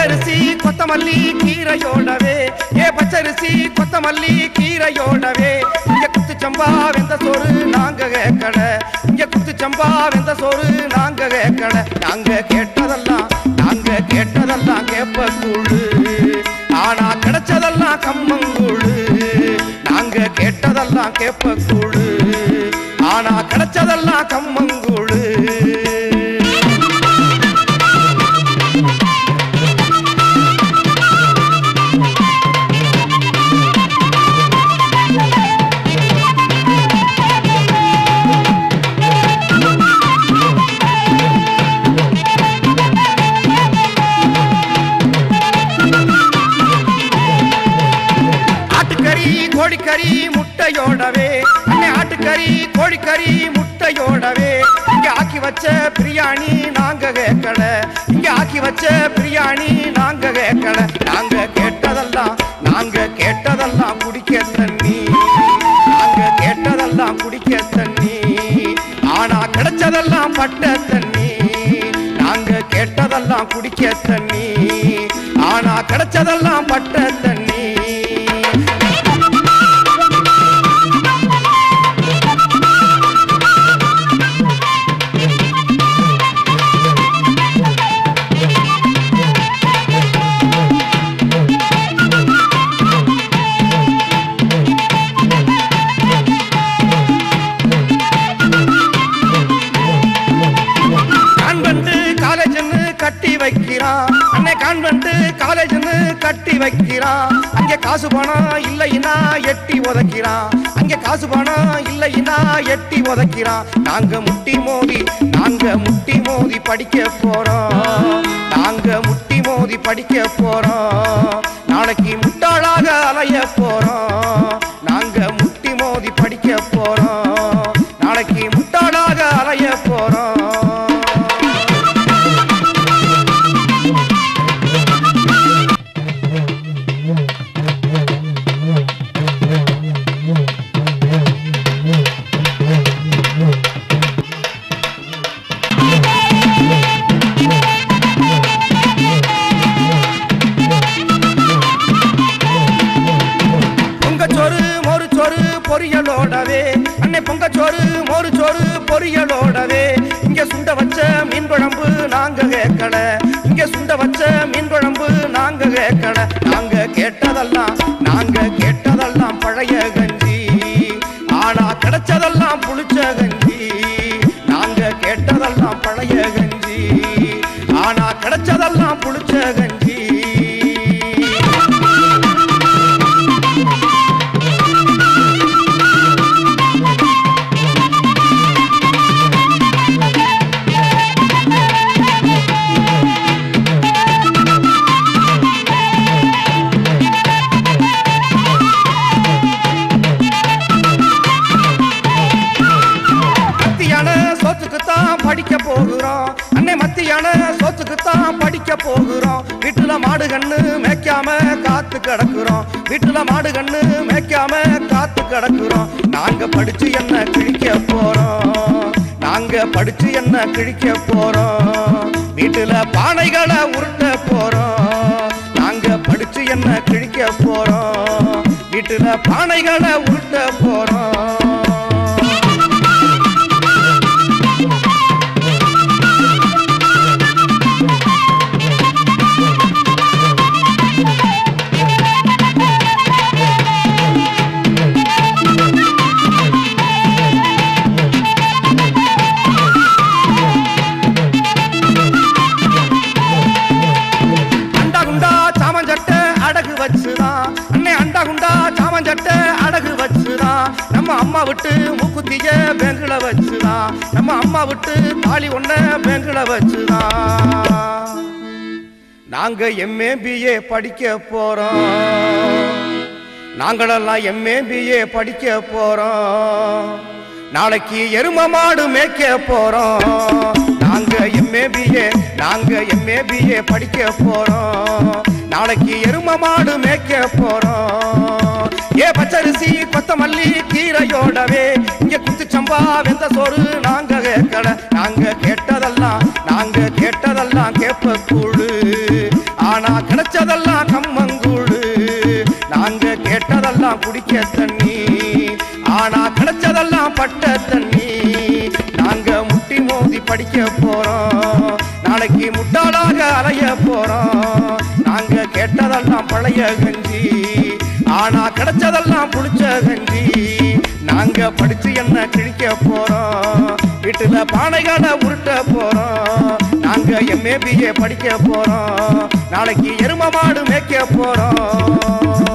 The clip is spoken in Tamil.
பச்சரிசி கொத்தமல்லி கீரையோடவே. ஏ பச்சரிசி கொத்தமல்லி கீரையோடவே. இங்க குத்து சம்பா வெந்த சோறு நாங்க கேட்கல. இங்க குத்து சம்பா வெந்த சோறு நாங்க கேட்கல. நாங்க கேட்டதெல்லாம் நாங்க கேட்டதெல்லாம் கேப்ப கூழு ஆனா கிடைச்சதெல்லாம் கம்மங்கூழு. நாங்க கேட்டதெல்லாம் கேப்ப கூழு ஆனா கிடைச்சதெல்லாம் கம்மங்கூழு. கோழிக்கறி முட்டையோடவே. அண்ணே ஆட்டுக்கறி கோழிக்கறி முட்டையோடவே. இங்கே ஆக்கி வச்ச பிரியாணி நாங்க கேட்கல. இங்கே ஆக்கி வச்ச பிரியாணி நாங்க கேட்கல. நாங்க கேட்டதெல்லாம் நாங்க கேட்டதெல்லாம் குடிக்க தண்ணி. நாங்க கேட்டதெல்லாம் குடிக்க தண்ணி. ஆனா கிடைச்சதெல்லாம் பட்ட தண்ணி. நாங்க கேட்டதெல்லாம் குடிக்க தண்ணி. ஆனா கிடைச்சதெல்லாம் வைக்கிறான். அன்னை கான்வென்ட் காலேஜ்னு கட்டி வைக்கிறான். அங்கே காசு பணம் இல்லைன்னா எட்டி உதைக்கிறான் அங்கே காசு பணம் இல்லைன்னா எட்டி உதைக்கிறான் நாங்க முட்டி மோதி நாங்க முட்டி மோதி படிக்க போறோம். நாங்க முட்டி மோதி படிக்க போறோம். நாளைக்கு முட்டாளாக அலைய போறோம். நாங்க பொரியலோடவே. அன்னை பொங்கச்சோறு மோரு சோறு பொரியலோடவே. இங்க சுண்ட வச்ச மீன் குழம்பு நாங்க கேட்கல. இங்க சுண்ட வச்ச மீன் குழம்பு நாங்க கேட்கல. நாங்க கேட்டதெல்லாம் நாங்க கேட்டதெல்லாம் பழைய கஞ்சி. ஆனா கிடைச்சதெல்லாம் புளிச்ச கஞ்சி. நாங்க கேட்டதெல்லாம் பழைய கஞ்சி. ஆனா கிடைச்சதெல்லாம் புளிச்ச படிக்க போகிறோம். அன்னை மத்தியான சோத்துக்குத்தான் படிக்க போகிறோம். வீட்டுல மாடு கண்ணு மேய்க்காம காத்து கிடக்குறோம். வீட்டுல மாடு கண்ணு மேய்க்காம காத்து கிடக்குறோம். நாங்க படிச்சு என்ன கிழிக்க போறோம்? நாங்க படிச்சு என்ன கிழிக்க போறோம்? வீட்டுல பானைகளை உருட்ட போறோம். நாங்க படிச்சு என்ன கிழிக்க போறோம்? வீட்டுல பானைகளை உருட்ட போறோம். நம்ம அம்மா விட்டு மூக்குத்திய பேங்குல வச்சுதான் நம்ம அம்மா விட்டு தாலி ஒண்ண பேங்குல வச்சுதான் நாங்க எம்ஏ பிஏ படிக்க போறோம். நாங்களெல்லாம் எம்ஏ பிஏ படிக்க போறோம். நாளைக்கு எரும மாடு மேய்க்க போறோம். நாங்க எம்ஏ பிஏ நாங்க எம்ஏ பிஏ படிக்க போறோம். நாளைக்கு எரும மாடு மேய்க்க போறோம். ஏ பச்சரிசி கொத்தமல்லி அப்பா வெந்த சொரு நாங்க கேட்கல. நாங்க கேட்டதெல்லாம் நாங்க கேட்டதெல்லாம் கேப்ப கூழு ஆனா கிடைச்சதெல்லாம் கம்மங்கூழு. நாங்க கேட்டதெல்லாம் குடிக்க தண்ணி. ஆனா கிடைச்சதெல்லாம் பட்ட தண்ணி. நாங்க முட்டி மோதி படிக்க போறோம். நாளைக்கு முட்டாளாக அலைய போறோம். நாங்க கேட்டதெல்லாம் பழைய கஞ்சி. ஆனா கிடைச்சதெல்லாம் புளிச்ச கஞ்சி. நாங்க படிச்சு என்ன கிழிக்க போறோம்? வீட்டுல பானைகளை உருட்ட போறோம். நாங்க எம்ஏபிஏ படிக்க போறோம். நாளைக்கு எரும மாடு மேய்க்க போறோம்.